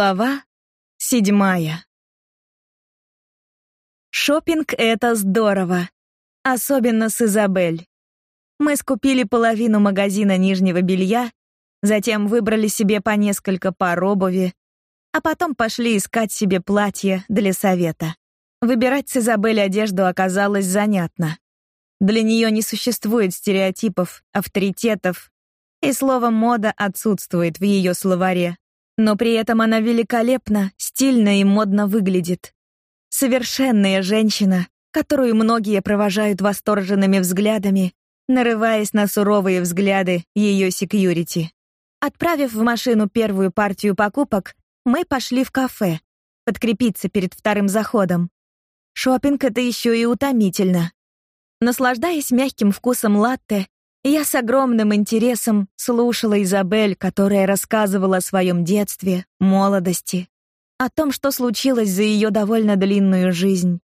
Глава седьмая. Шопинг это здорово, особенно с Изабель. Мы скупили половину магазина нижнего белья, затем выбрали себе по несколько пар обуви, а потом пошли искать себе платье для совета. Выбирать с Изабель одежду оказалось занятно. Для нее не существует стереотипов, авторитетов, и слово мода отсутствует в ее словаре но при этом она великолепно, стильно и модно выглядит. Совершенная женщина, которую многие провожают восторженными взглядами, нарываясь на суровые взгляды ее секьюрити. Отправив в машину первую партию покупок, мы пошли в кафе, подкрепиться перед вторым заходом. Шопинг это еще и утомительно. Наслаждаясь мягким вкусом латте, я с огромным интересом слушала Изабель, которая рассказывала о своем детстве, молодости, о том, что случилось за ее довольно длинную жизнь.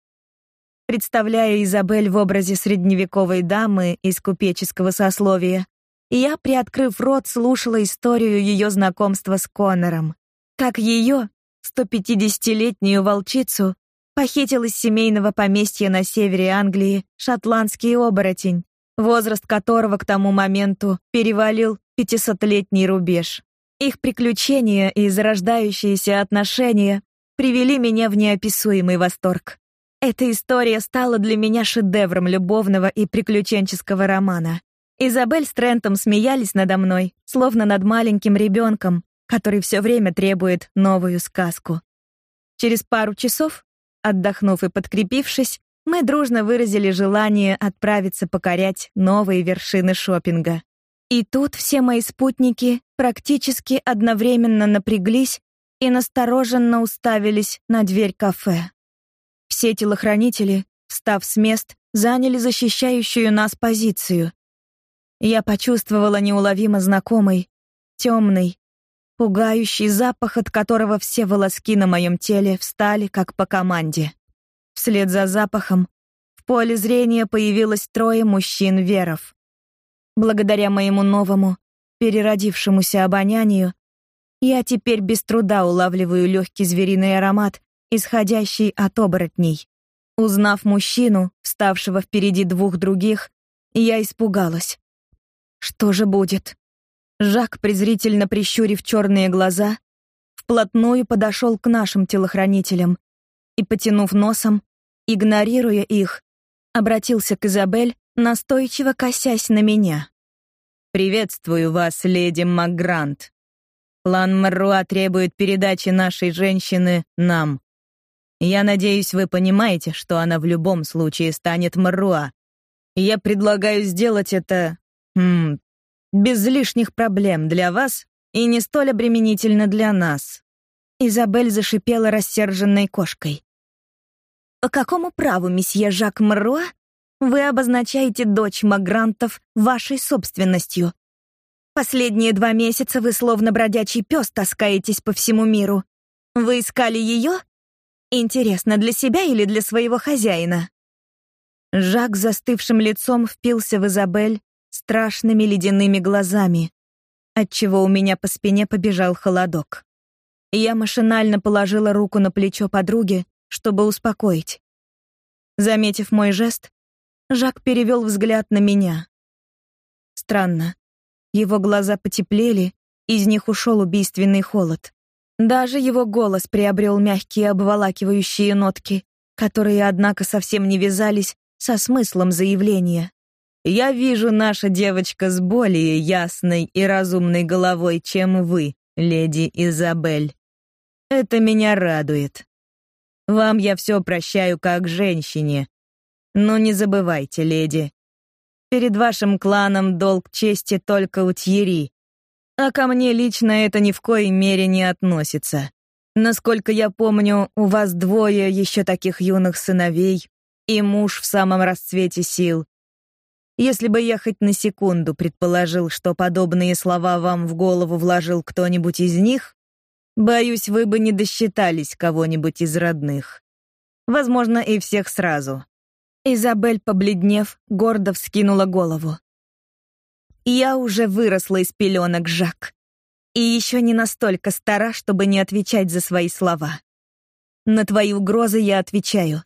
Представляя Изабель в образе средневековой дамы из купеческого сословия, я, приоткрыв рот, слушала историю ее знакомства с Коннором. Как ее, 150-летнюю волчицу, похитил из семейного поместья на севере Англии шотландский оборотень, возраст которого к тому моменту перевалил пятисотлетний рубеж. Их приключения и зарождающиеся отношения привели меня в неописуемый восторг. Эта история стала для меня шедевром любовного и приключенческого романа. Изабель с Трентом смеялись надо мной, словно над маленьким ребенком, который все время требует новую сказку. Через пару часов, отдохнув и подкрепившись, мы дружно выразили желание отправиться покорять новые вершины шопинга. И тут все мои спутники практически одновременно напряглись и настороженно уставились на дверь кафе. Все телохранители, встав с мест, заняли защищающую нас позицию. Я почувствовала неуловимо знакомый, темный, пугающий запах, от которого все волоски на моем теле встали как по команде. Вслед за запахом в поле зрения появилось трое мужчин-веров. Благодаря моему новому, переродившемуся обонянию, я теперь без труда улавливаю легкий звериный аромат, исходящий от оборотней. Узнав мужчину, вставшего впереди двух других, я испугалась. Что же будет? Жак, презрительно прищурив черные глаза, вплотную подошел к нашим телохранителям и, потянув носом, игнорируя их, обратился к Изабель, настойчиво косясь на меня. «Приветствую вас, леди Макгрант. План Марруа требует передачи нашей женщины нам. Я надеюсь, вы понимаете, что она в любом случае станет Марруа. Я предлагаю сделать это... М, без лишних проблем для вас и не столь обременительно для нас». Изабель зашипела рассерженной кошкой. По какому праву, месье Жак Мруа, вы обозначаете дочь Магрантов вашей собственностью? Последние два месяца вы словно бродячий пес таскаетесь по всему миру. Вы искали ее? Интересно, для себя или для своего хозяина? Жак застывшим лицом впился в Изабель страшными ледяными глазами, отчего у меня по спине побежал холодок. Я машинально положила руку на плечо подруги, чтобы успокоить. Заметив мой жест, Жак перевел взгляд на меня. Странно. Его глаза потеплели, из них ушел убийственный холод. Даже его голос приобрел мягкие обволакивающие нотки, которые, однако, совсем не вязались со смыслом заявления. «Я вижу, наша девочка с более ясной и разумной головой, чем вы, леди Изабель. Это меня радует. Вам я все прощаю как женщине. Но не забывайте, леди, перед вашим кланом долг чести только у Тьери, а ко мне лично это ни в коей мере не относится. Насколько я помню, у вас двое еще таких юных сыновей и муж в самом расцвете сил. Если бы я хоть на секунду предположил, что подобные слова вам в голову вложил кто-нибудь из них, Боюсь, вы бы не досчитались кого-нибудь из родных. Возможно, и всех сразу. Изабель, побледнев, гордо вскинула голову. Я уже выросла из пеленок, Жак. И еще не настолько стара, чтобы не отвечать за свои слова. На твои угрозы я отвечаю.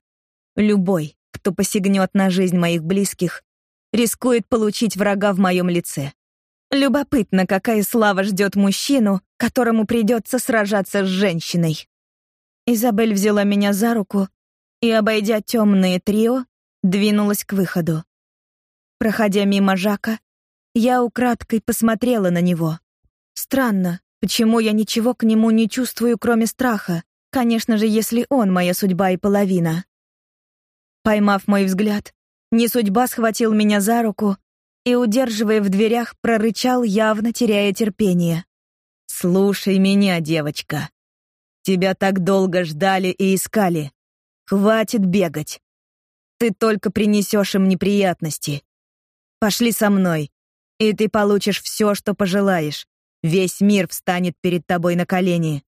Любой, кто посягнет на жизнь моих близких, рискует получить врага в моем лице. Любопытно, какая слава ждет мужчину, которому придется сражаться с женщиной. Изабель взяла меня за руку и, обойдя темное трио, двинулась к выходу. Проходя мимо Жака, я украдкой посмотрела на него. Странно, почему я ничего к нему не чувствую, кроме страха. Конечно же, если он моя судьба и половина. Поймав мой взгляд, не судьба схватил меня за руку и, удерживая в дверях, прорычал, явно теряя терпение. «Слушай меня, девочка. Тебя так долго ждали и искали. Хватит бегать. Ты только принесешь им неприятности. Пошли со мной, и ты получишь все, что пожелаешь. Весь мир встанет перед тобой на колени».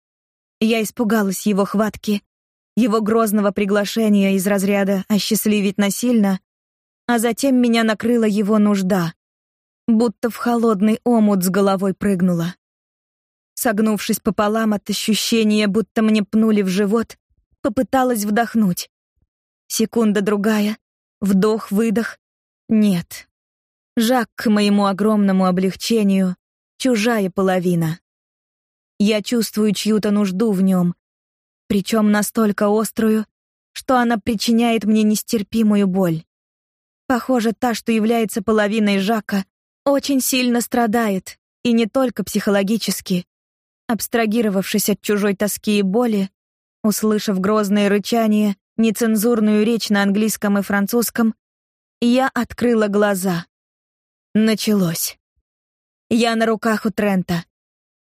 Я испугалась его хватки, его грозного приглашения из разряда «осчастливить насильно», а затем меня накрыла его нужда, будто в холодный омут с головой прыгнула. Согнувшись пополам от ощущения, будто мне пнули в живот, попыталась вдохнуть. Секунда-другая, вдох-выдох. Нет. Жак, к моему огромному облегчению, чужая половина. Я чувствую чью-то нужду в нем, причем настолько острую, что она причиняет мне нестерпимую боль. Похоже, та, что является половиной Жака, очень сильно страдает, и не только психологически. Абстрагировавшись от чужой тоски и боли, услышав грозное рычание, нецензурную речь на английском и французском, я открыла глаза. Началось. Я на руках у Трента.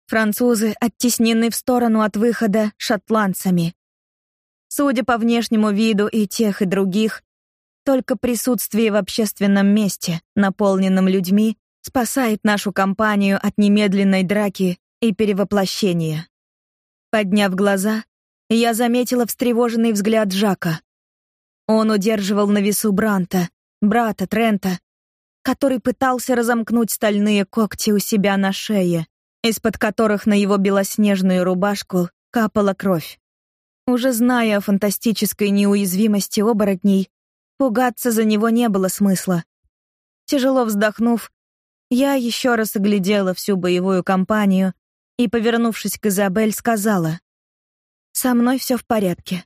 Французы оттеснены в сторону от выхода шотландцами. Судя по внешнему виду и тех, и других, только присутствие в общественном месте, наполненном людьми, спасает нашу компанию от немедленной драки и перевоплощения. Подняв глаза, я заметила встревоженный взгляд Жака. Он удерживал на весу Бранта, брата Трента, который пытался разомкнуть стальные когти у себя на шее, из-под которых на его белоснежную рубашку капала кровь. Уже зная о фантастической неуязвимости оборотней, Пугаться за него не было смысла. Тяжело вздохнув, я еще раз оглядела всю боевую компанию и, повернувшись к Изабель, сказала: "Со мной все в порядке.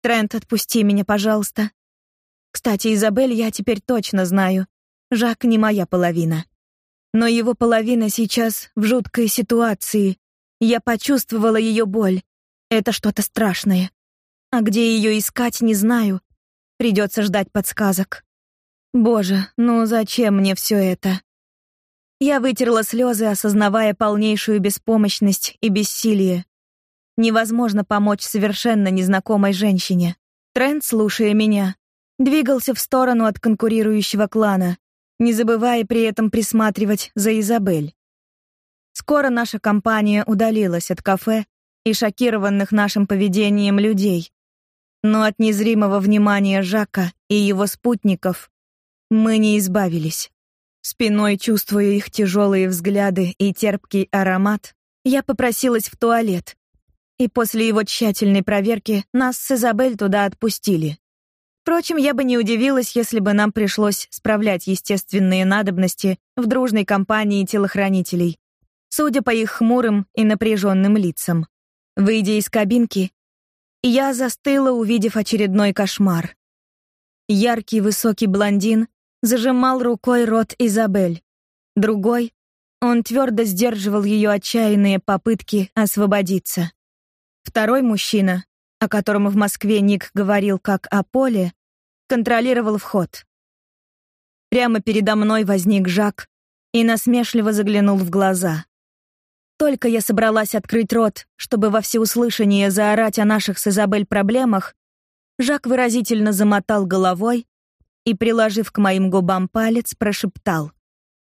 Трент, отпусти меня, пожалуйста. Кстати, Изабель я теперь точно знаю. Жак не моя половина. Но его половина сейчас в жуткой ситуации. Я почувствовала ее боль. Это что-то страшное. А где ее искать, не знаю. Придется ждать подсказок. Боже, ну зачем мне все это? Я вытерла слезы, осознавая полнейшую беспомощность и бессилие. Невозможно помочь совершенно незнакомой женщине. Трент, слушая меня, двигался в сторону от конкурирующего клана, не забывая при этом присматривать за Изабель. Скоро наша компания удалилась от кафе и шокированных нашим поведением людей, но от незримого внимания Жака и его спутников мы не избавились. Спиной чувствуя их тяжелые взгляды и терпкий аромат, я попросилась в туалет. И после его тщательной проверки нас с Изабель туда отпустили. Впрочем, я бы не удивилась, если бы нам пришлось справлять естественные надобности в дружной компании телохранителей, судя по их хмурым и напряженным лицам. Выйдя из кабинки, я застыла, увидев очередной кошмар. Яркий высокий блондин зажимал рукой рот Изабель. Другой, он твердо сдерживал ее отчаянные попытки освободиться. Второй мужчина, о котором в Москве Ник говорил как о поле, контролировал вход. Прямо передо мной возник Жак и насмешливо заглянул в глаза. Только я собралась открыть рот, чтобы во всеуслышание заорать о наших с Изабель проблемах, Жак выразительно замотал головой и, приложив к моим губам палец, прошептал.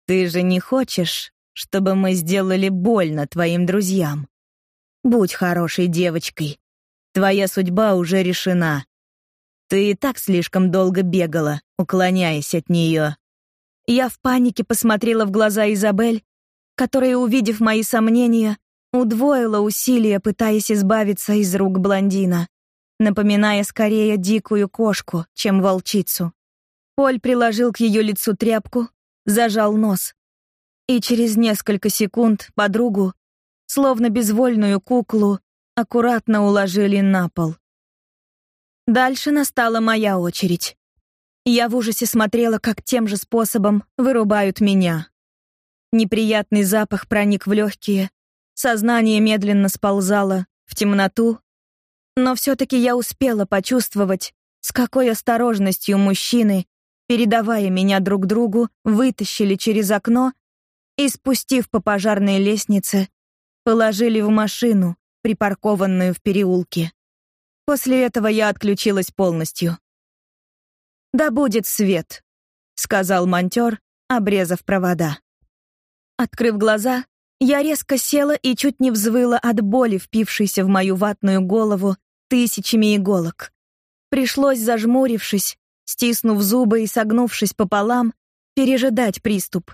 «Ты же не хочешь, чтобы мы сделали больно твоим друзьям? Будь хорошей девочкой. Твоя судьба уже решена. Ты и так слишком долго бегала, уклоняясь от нее». Я в панике посмотрела в глаза Изабель которая, увидев мои сомнения, удвоила усилия, пытаясь избавиться из рук блондина, напоминая скорее дикую кошку, чем волчицу. Поль приложил к ее лицу тряпку, зажал нос. И через несколько секунд подругу, словно безвольную куклу, аккуратно уложили на пол. Дальше настала моя очередь. Я в ужасе смотрела, как тем же способом вырубают меня. Неприятный запах проник в легкие, сознание медленно сползало в темноту, но все-таки я успела почувствовать, с какой осторожностью мужчины, передавая меня друг другу, вытащили через окно и, спустив по пожарной лестнице, положили в машину, припаркованную в переулке. После этого я отключилась полностью. «Да будет свет», — сказал монтер, обрезав провода. Открыв глаза, я резко села и чуть не взвыла от боли, впившейся в мою ватную голову тысячами иголок. Пришлось, зажмурившись, стиснув зубы и согнувшись пополам, пережидать приступ.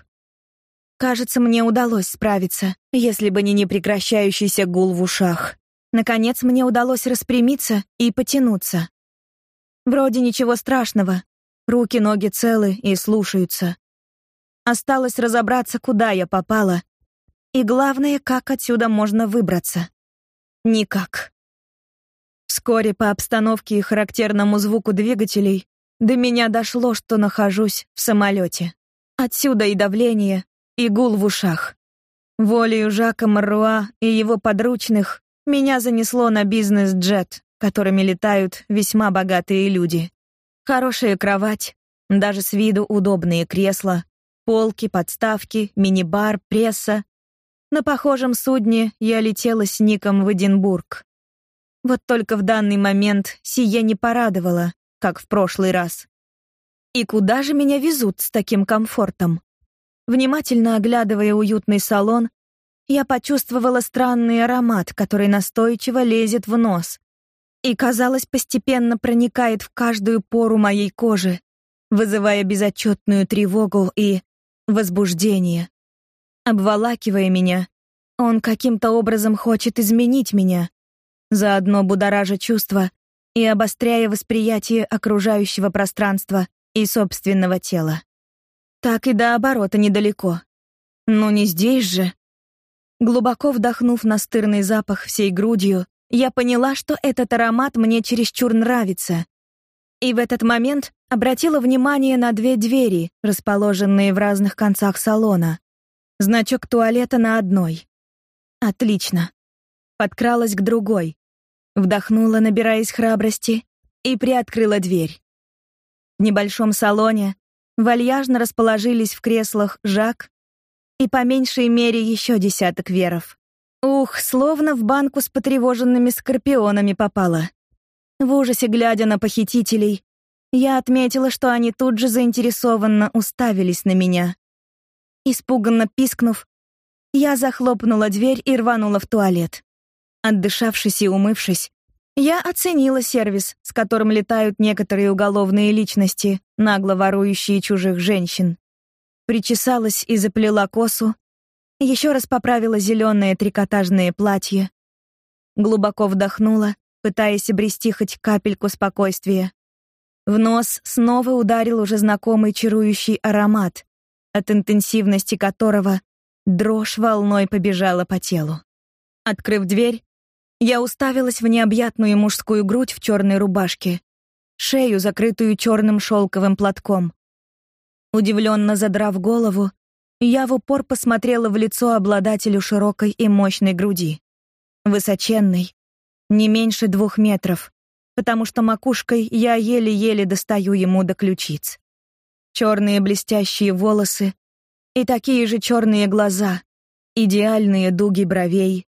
Кажется, мне удалось справиться, если бы не непрекращающийся гул в ушах. Наконец мне удалось распрямиться и потянуться. Вроде ничего страшного. Руки, ноги целы и слушаются. Осталось разобраться, куда я попала. И главное, как отсюда можно выбраться. Никак. Вскоре по обстановке и характерному звуку двигателей до меня дошло, что нахожусь в самолете. Отсюда и давление, и гул в ушах. Волею Жака Маруа и его подручных меня занесло на бизнес-джет, которыми летают весьма богатые люди. Хорошая кровать, даже с виду удобные кресла, полки, подставки, мини-бар, пресса. На похожем судне я летела с Ником в Эдинбург. Вот только в данный момент сие не порадовало, как в прошлый раз. И куда же меня везут с таким комфортом? Внимательно оглядывая уютный салон, я почувствовала странный аромат, который настойчиво лезет в нос и, казалось, постепенно проникает в каждую пору моей кожи, вызывая безотчетную тревогу и возбуждение. Обволакивая меня, он каким-то образом хочет изменить меня, заодно будоража чувства и обостряя восприятие окружающего пространства и собственного тела. Так и до оборота недалеко. Но не здесь же. Глубоко вдохнув настырный запах всей грудью, я поняла, что этот аромат мне чересчур нравится. И в этот момент обратила внимание на две двери, расположенные в разных концах салона. Значок туалета на одной. Отлично. Подкралась к другой. Вдохнула, набираясь храбрости, и приоткрыла дверь. В небольшом салоне вальяжно расположились в креслах Жак и по меньшей мере еще десяток веров. Ух, словно в банку с потревоженными скорпионами попала. В ужасе глядя на похитителей, я отметила, что они тут же заинтересованно уставились на меня. Испуганно пискнув, я захлопнула дверь и рванула в туалет. Отдышавшись и умывшись, я оценила сервис, с которым летают некоторые уголовные личности, нагло ворующие чужих женщин причесалась и заплела косу, еще раз поправила зеленое трикотажное платье, глубоко вдохнула, пытаясь обрести хоть капельку спокойствия. В нос снова ударил уже знакомый чарующий аромат, от интенсивности которого дрожь волной побежала по телу. Открыв дверь, я уставилась в необъятную мужскую грудь в черной рубашке, шею, закрытую черным шелковым платком. Удивленно задрав голову, я в упор посмотрела в лицо обладателю широкой и мощной груди. Высоченной, не меньше двух метров, потому что макушкой я еле-еле достаю ему до ключиц. Черные блестящие волосы и такие же черные глаза, идеальные дуги бровей,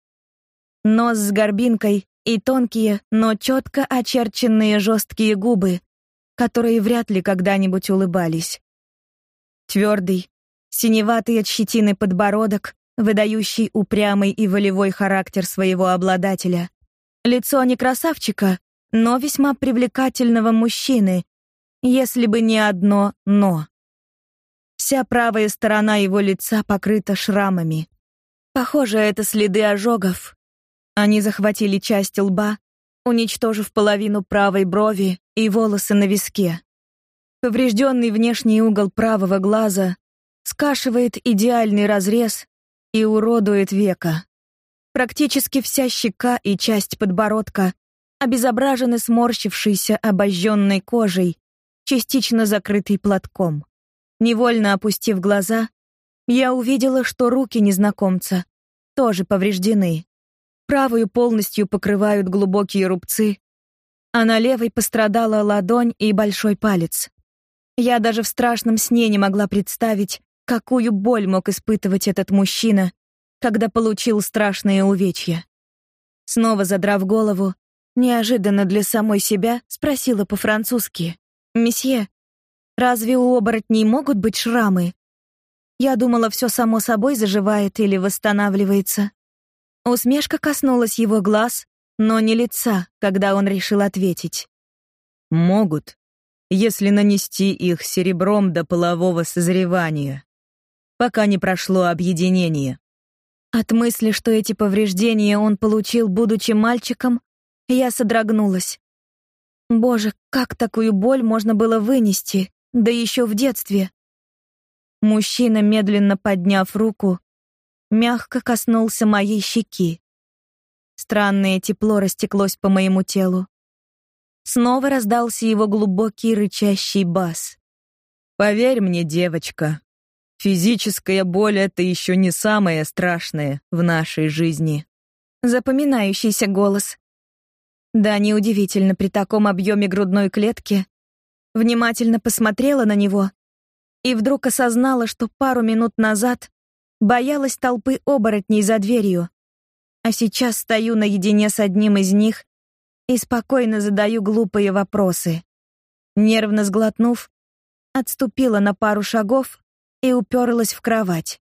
нос с горбинкой и тонкие, но четко очерченные жесткие губы, которые вряд ли когда-нибудь улыбались. Твердый, синеватый от щетины подбородок, выдающий упрямый и волевой характер своего обладателя. Лицо не красавчика, но весьма привлекательного мужчины, если бы не одно «но». Вся правая сторона его лица покрыта шрамами, Похоже, это следы ожогов. Они захватили часть лба, уничтожив половину правой брови и волосы на виске. Поврежденный внешний угол правого глаза скашивает идеальный разрез и уродует века. Практически вся щека и часть подбородка обезображены сморщившейся обожженной кожей, частично закрытой платком. Невольно опустив глаза, я увидела, что руки незнакомца тоже повреждены. Правую полностью покрывают глубокие рубцы, а на левой пострадала ладонь и большой палец. Я даже в страшном сне не могла представить, какую боль мог испытывать этот мужчина, когда получил страшные увечья. Снова задрав голову, неожиданно для самой себя спросила по-французски: "Месье, разве у оборотней могут быть шрамы?" Я думала, все само собой заживает или восстанавливается. Усмешка коснулась его глаз, но не лица, когда он решил ответить. Могут, если нанести их серебром до полового созревания, пока не прошло объединение. От мысли, что эти повреждения он получил, будучи мальчиком, я содрогнулась. Боже, как такую боль можно было вынести, да еще в детстве? Мужчина, медленно подняв руку, мягко коснулся моей щеки. Странное тепло растеклось по моему телу. Снова раздался его глубокий рычащий бас. Поверь мне, девочка, физическая боль это еще не самое страшное в нашей жизни. Запоминающийся голос. Да, неудивительно при таком объеме грудной клетки. Внимательно посмотрела на него и вдруг осознала, что пару минут назад боялась толпы оборотней за дверью, а сейчас стою наедине с одним из них и спокойно задаю глупые вопросы. Нервно сглотнув, отступила на пару шагов и уперлась в кровать.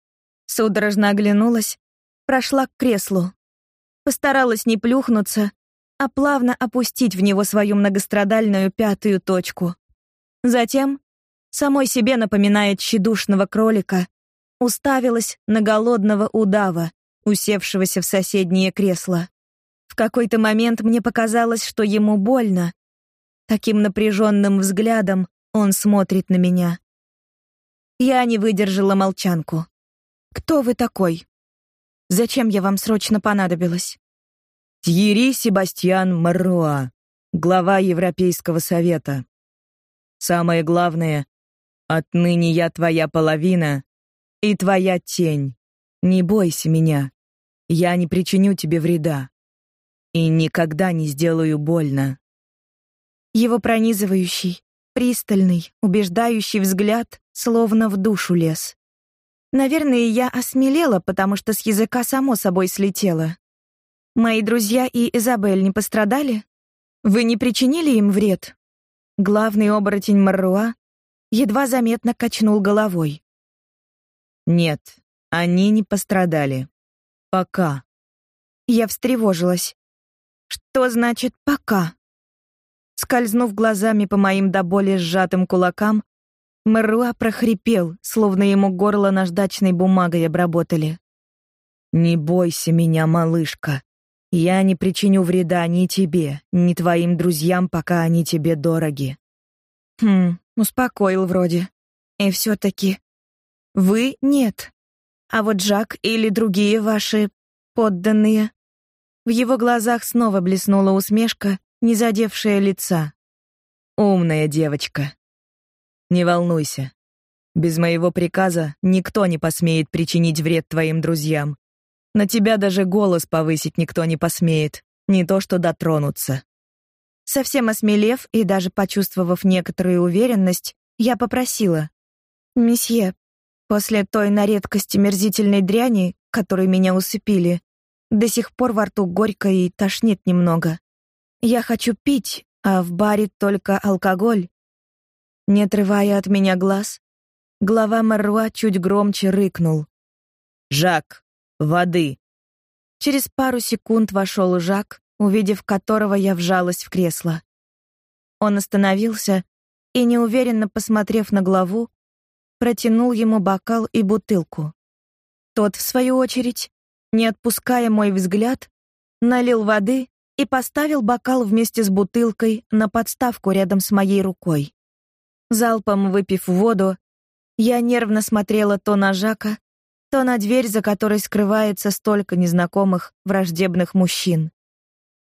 Судорожно оглянулась, прошла к креслу. Постаралась не плюхнуться, а плавно опустить в него свою многострадальную пятую точку. Затем самой себе напоминая тщедушного кролика, уставилась на голодного удава, усевшегося в соседнее кресло. В какой-то момент мне показалось, что ему больно. Таким напряженным взглядом он смотрит на меня. Я не выдержала молчанку. Кто вы такой? Зачем я вам срочно понадобилась? Тьерри Себастьян Марруа, глава Европейского совета. Самое главное, Отныне я твоя половина и твоя тень. Не бойся меня. Я не причиню тебе вреда и никогда не сделаю больно. Его пронизывающий, пристальный, убеждающий взгляд словно в душу лез. Наверное, я осмелела, потому что с языка само собой слетело. Мои друзья и Изабель не пострадали? Вы не причинили им вред? Главный оборотень Марруа едва заметно качнул головой. Нет, они не пострадали. Пока. Я встревожилась. Что значит пока? Скользнув глазами по моим до боли сжатым кулакам, Мэруа прохрипел, словно ему горло наждачной бумагой обработали. Не бойся меня, малышка. Я не причиню вреда ни тебе, ни твоим друзьям, пока они тебе дороги. Хм, Успокоил вроде. И все-таки... Вы — нет. А вот Жак или другие ваши подданные... В его глазах снова блеснула усмешка, не задевшая лица. «Умная девочка. Не волнуйся. Без моего приказа никто не посмеет причинить вред твоим друзьям. На тебя даже голос повысить никто не посмеет, не то что дотронуться. Совсем осмелев и даже почувствовав некоторую уверенность, я попросила: "Месье, после той на редкость мерзительной дряни, которой меня усыпили, до сих пор во рту горько и тошнит немного. Я хочу пить, а в баре только алкоголь". Не отрывая от меня глаз, глава Маруа чуть громче рыкнул: "Жак, воды!" Через пару секунд вошел Жак, увидев которого я вжалась в кресло. Он остановился и, неуверенно посмотрев на главу, протянул ему бокал и бутылку. Тот, в свою очередь, не отпуская мой взгляд, налил воды и поставил бокал вместе с бутылкой на подставку рядом с моей рукой. Залпом выпив воду, я нервно смотрела то на Жака, то на дверь, за которой скрывается столько незнакомых, враждебных мужчин.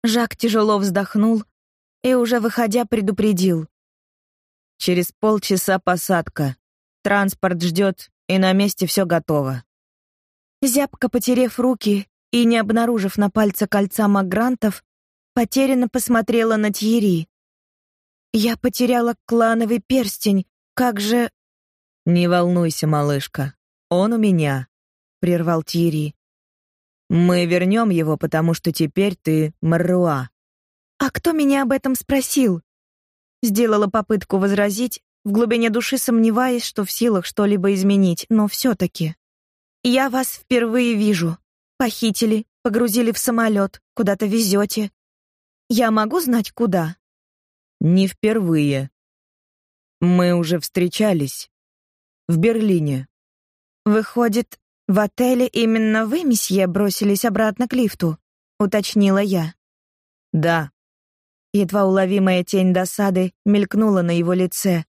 Жак тяжело вздохнул и уже выходя предупредил: Через полчаса посадка. Транспорт ждет, и на месте все готово. Зябко потерев руки и не обнаружив на пальце кольца магрантов, потерянно посмотрела на Тьери. Я потеряла клановый перстень. Как же Не волнуйся, малышка. Он у меня, прервал Тьери. Мы вернем его, потому что теперь ты Маруа. А кто меня об этом спросил? Сделала попытку возразить, в глубине души сомневаясь, что в силах что-либо изменить, но все таки Я вас впервые вижу. Похитили, погрузили в самолет, куда-то везете. Я могу знать куда? Не впервые. Мы уже встречались в Берлине. Выходит, в отеле именно вы, месье, бросились обратно к лифту, уточнила я. Да. Едва уловимая тень досады мелькнула на его лице.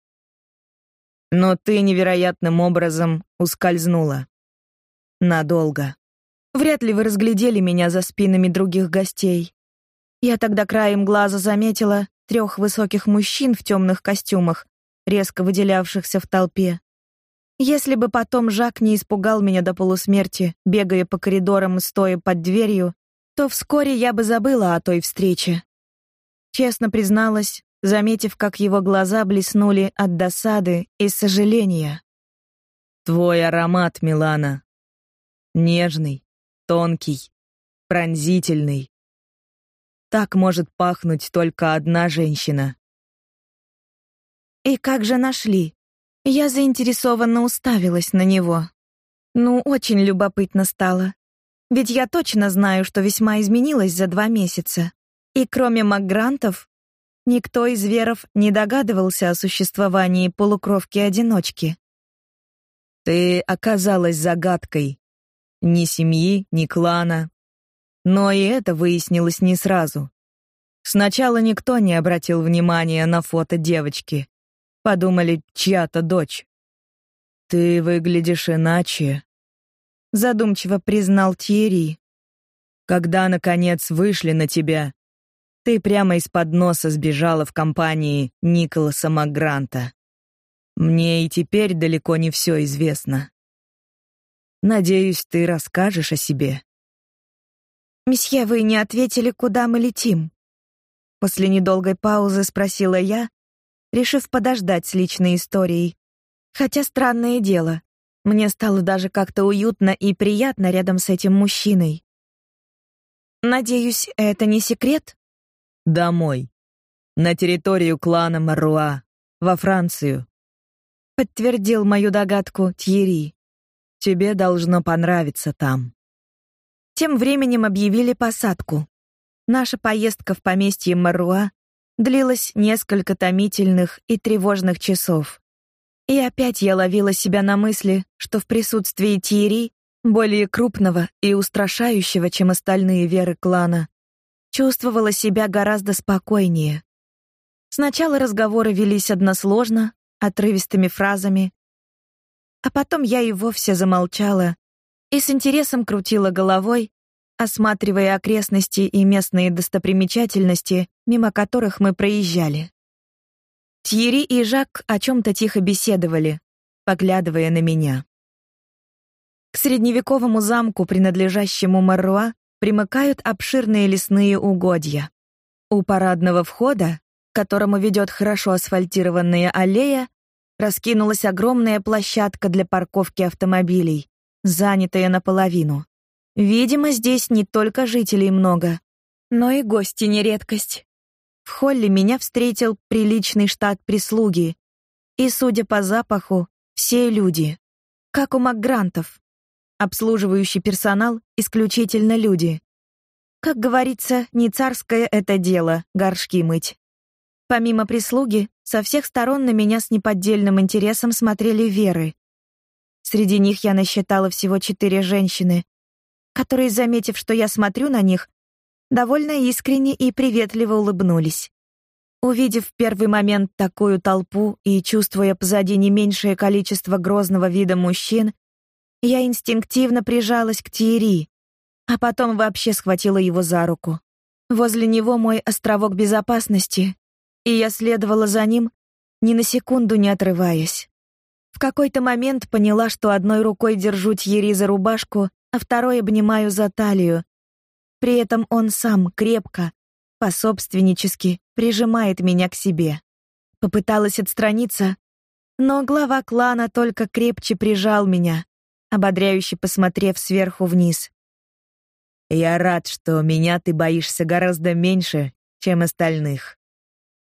Но ты невероятным образом ускользнула. Надолго. Вряд ли вы разглядели меня за спинами других гостей. Я тогда краем глаза заметила трех высоких мужчин в темных костюмах, резко выделявшихся в толпе. Если бы потом Жак не испугал меня до полусмерти, бегая по коридорам и стоя под дверью, то вскоре я бы забыла о той встрече. Честно призналась, заметив, как его глаза блеснули от досады и сожаления. Твой аромат, Милана. Нежный, тонкий, пронзительный. Так может пахнуть только одна женщина. И как же нашли? Я заинтересованно уставилась на него. Ну, очень любопытно стало. Ведь я точно знаю, что весьма изменилась за два месяца. И кроме Макгрантов, никто из веров не догадывался о существовании полукровки-одиночки. Ты оказалась загадкой. Ни семьи, ни клана. Но и это выяснилось не сразу. Сначала никто не обратил внимания на фото девочки. Подумали, чья-то дочь. Ты выглядишь иначе, задумчиво признал Тьерри. Когда наконец вышли на тебя, ты прямо из-под носа сбежала в компании Николаса Макгранта. Мне и теперь далеко не все известно. Надеюсь, ты расскажешь о себе. Месье, вы не ответили, куда мы летим. После недолгой паузы спросила я, решив подождать с личной историей. Хотя странное дело, мне стало даже как-то уютно и приятно рядом с этим мужчиной. Надеюсь, это не секрет? Домой. На территорию клана Маруа, во Францию. Подтвердил мою догадку Тьерри. Тебе должно понравиться там. Тем временем объявили посадку. Наша поездка в поместье Маруа длилась несколько томительных и тревожных часов. И опять я ловила себя на мысли, что в присутствии Тири, более крупного и устрашающего, чем остальные веры клана, чувствовала себя гораздо спокойнее. Сначала разговоры велись односложно, отрывистыми фразами, а потом я и вовсе замолчала и с интересом крутила головой, осматривая окрестности и местные достопримечательности, мимо которых мы проезжали. Тьерри и Жак о чем то тихо беседовали, поглядывая на меня. К средневековому замку, принадлежащему Маруа, примыкают обширные лесные угодья. У парадного входа, к которому ведет хорошо асфальтированная аллея, раскинулась огромная площадка для парковки автомобилей, занятая наполовину. Видимо, здесь не только жителей много, но и гости не редкость. В холле меня встретил приличный штат прислуги, и, судя по запаху, все люди, как у Макгрантов. Обслуживающий персонал исключительно люди. Как говорится, не царское это дело горшки мыть. Помимо прислуги, со всех сторон на меня с неподдельным интересом смотрели Веры. Среди них я насчитала всего четыре женщины, которые, заметив, что я смотрю на них, довольно искренне и приветливо улыбнулись. Увидев в первый момент такую толпу и чувствуя позади не меньшее количество грозного вида мужчин, я инстинктивно прижалась к Тиери, а потом вообще схватила его за руку. Возле него мой островок безопасности, и я следовала за ним, ни на секунду не отрываясь. В какой-то момент поняла, что одной рукой держу Тьери за рубашку, а второй обнимаю за талию. При этом он сам крепко, пособственнически прижимает меня к себе. Попыталась отстраниться, но глава клана только крепче прижал меня, ободряюще посмотрев сверху вниз. Я рад, что меня ты боишься гораздо меньше, чем остальных.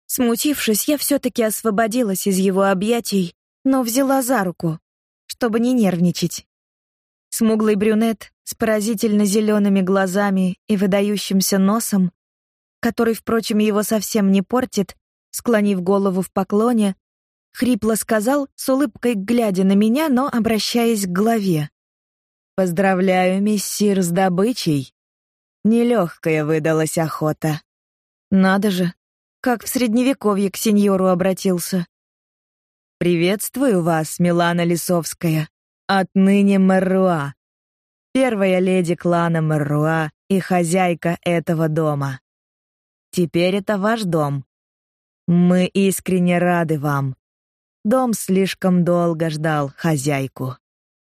Смутившись, я все таки освободилась из его объятий, но взяла за руку, чтобы не нервничать. Смуглый брюнет с поразительно зелеными глазами и выдающимся носом, который, впрочем, его совсем не портит, склонив голову в поклоне, хрипло сказал, с улыбкой глядя на меня, но обращаясь к главе. «Поздравляю, мессир, с добычей. Нелегкая выдалась охота». «Надо же, как в средневековье к сеньору обратился. Приветствую вас, Милана Лисовская. Отныне Мерруа. Первая леди клана Мерруа и хозяйка этого дома. Теперь это ваш дом. Мы искренне рады вам. Дом слишком долго ждал хозяйку.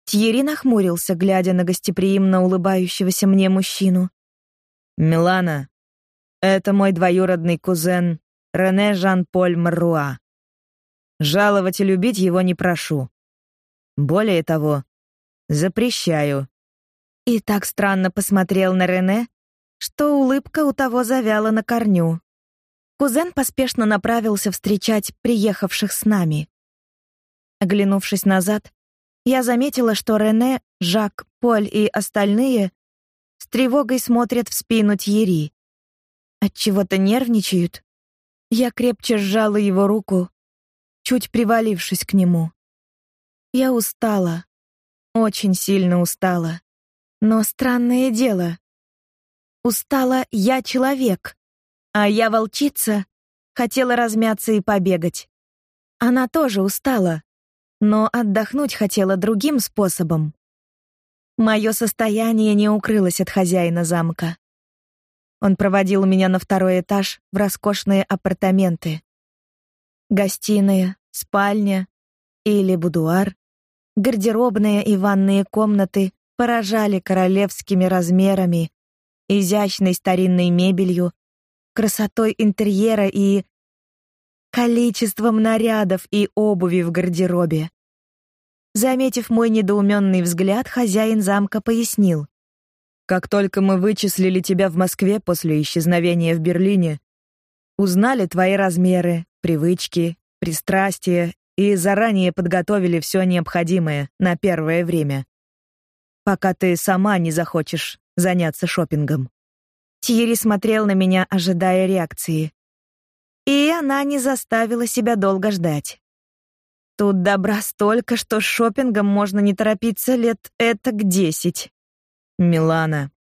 Тьерри нахмурился, глядя на гостеприимно улыбающегося мне мужчину. Милана, это мой двоюродный кузен Рене Жан-Поль Маруа. Жаловать и любить его не прошу. Более того, запрещаю. И так странно посмотрел на Рене, что улыбка у того завяла на корню. Кузен поспешно направился встречать приехавших с нами. Оглянувшись назад, я заметила, что Рене, Жак, Поль и остальные с тревогой смотрят в спину Тьери. От чего-то нервничают. Я крепче сжала его руку, чуть привалившись к нему. Я устала. Очень сильно устала. Но странное дело. Устала я человек, а я волчица, хотела размяться и побегать. Она тоже устала, но отдохнуть хотела другим способом. Мое состояние не укрылось от хозяина замка. Он проводил меня на второй этаж в роскошные апартаменты. Гостиная, спальня или будуар, гардеробная и ванные комнаты поражали королевскими размерами, изящной старинной мебелью, красотой интерьера и количеством нарядов и обуви в гардеробе. Заметив мой недоуменный взгляд, хозяин замка пояснил: как только мы вычислили тебя в Москве после исчезновения в Берлине, узнали твои размеры, привычки, пристрастия и заранее подготовили все необходимое на первое время, пока ты сама не захочешь заняться шопингом. Тири смотрел на меня, ожидая реакции. И она не заставила себя долго ждать. Тут добра столько, что с шопингом можно не торопиться лет это к десять. Милана,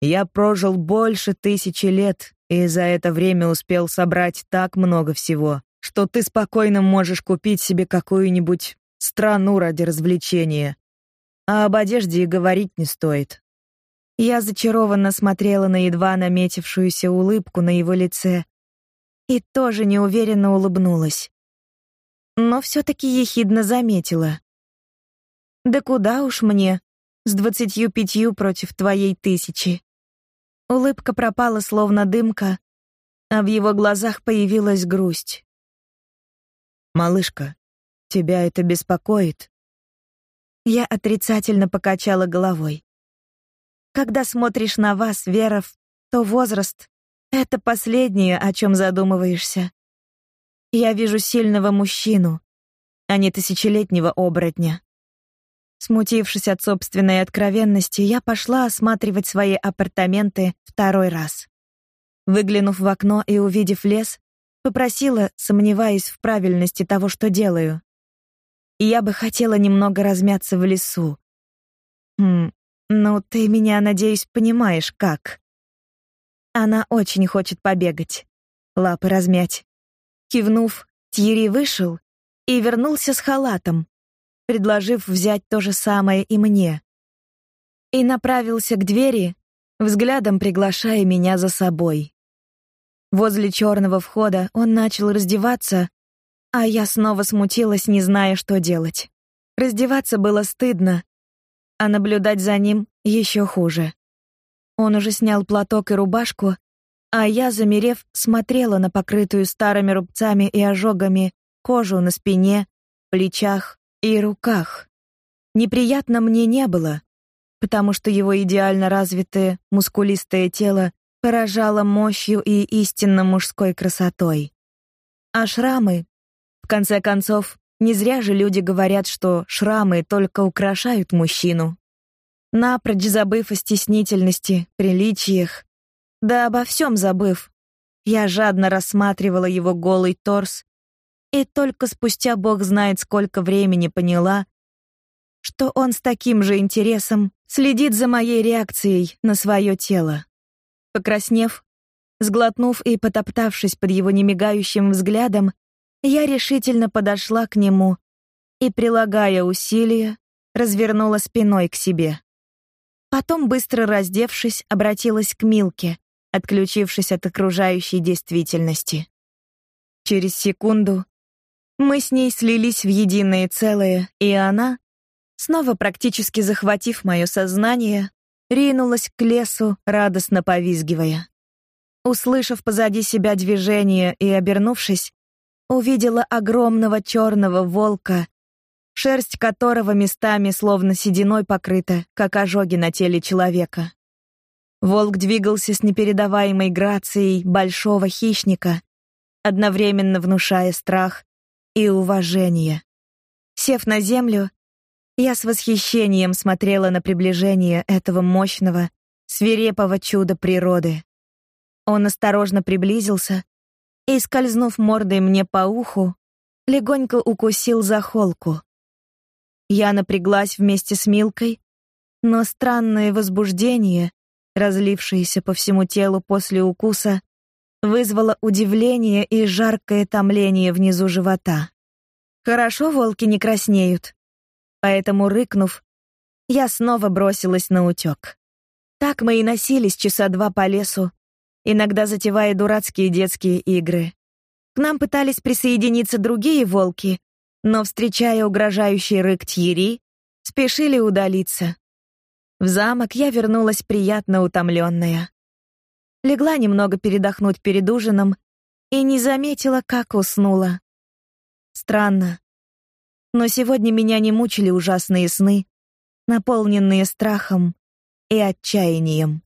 я прожил больше тысячи лет и за это время успел собрать так много всего, что ты спокойно можешь купить себе какую-нибудь страну ради развлечения. А об одежде и говорить не стоит. Я зачарованно смотрела на едва наметившуюся улыбку на его лице и тоже неуверенно улыбнулась. Но все таки ехидно заметила: "Да куда уж мне? с двадцатью пятью против твоей тысячи. Улыбка пропала, словно дымка, а в его глазах появилась грусть. Малышка, тебя это беспокоит? Я отрицательно покачала головой. Когда смотришь на вас, Веров, то возраст это последнее, о чем задумываешься. Я вижу сильного мужчину, а не тысячелетнего оборотня. Смутившись от собственной откровенности, я пошла осматривать свои апартаменты второй раз. Выглянув в окно и увидев лес, попросила, сомневаясь в правильности того, что делаю. И я бы хотела немного размяться в лесу. Хм, Ну, ты меня, надеюсь, понимаешь, как. Она очень хочет побегать, лапы размять. Кивнув, Тьерри вышел и вернулся с халатом, предложив взять то же самое и мне. И направился к двери, взглядом приглашая меня за собой. Возле черного входа он начал раздеваться, а я снова смутилась, не зная, что делать. Раздеваться было стыдно, а наблюдать за ним еще хуже. Он уже снял платок и рубашку, а я, замерев, смотрела на покрытую старыми рубцами и ожогами кожу на спине, плечах и руках. Неприятно мне не было, потому что его идеально развитое, мускулистое тело поражало мощью и истинно мужской красотой. А шрамы, в конце концов, не зря же люди говорят, что шрамы только украшают мужчину. Напрочь забыв о стеснительности, приличиях, да обо всем забыв, я жадно рассматривала его голый торс и только спустя бог знает сколько времени поняла, что он с таким же интересом следит за моей реакцией на свое тело. Покраснев, сглотнув и потоптавшись под его немигающим взглядом, я решительно подошла к нему и, прилагая усилия, развернула спиной к себе. Потом, быстро раздевшись, обратилась к Милке, отключившись от окружающей действительности. Через секунду мы с ней слились в единое целое, и она, снова практически захватив мое сознание, ринулась к лесу, радостно повизгивая. Услышав позади себя движение и обернувшись, увидела огромного черного волка, шерсть которого местами словно сединой покрыта, как ожоги на теле человека. Волк двигался с непередаваемой грацией большого хищника, одновременно внушая страх и уважение. Сев на землю, я с восхищением смотрела на приближение этого мощного, свирепого чуда природы. Он осторожно приблизился, и, скользнув мордой мне по уху, легонько укусил за холку. Я напряглась вместе с Милкой, но странное возбуждение, разлившееся по всему телу после укуса, вызвало удивление и жаркое томление внизу живота. Хорошо волки не краснеют. Поэтому, рыкнув, я снова бросилась на утёк. Так мы и носились часа два по лесу, иногда затевая дурацкие детские игры. К нам пытались присоединиться другие волки, но, встречая угрожающий рык Тьери, спешили удалиться. В замок я вернулась приятно утомленная. Легла немного передохнуть перед ужином и не заметила, как уснула. Странно. Но сегодня меня не мучили ужасные сны, наполненные страхом и отчаянием.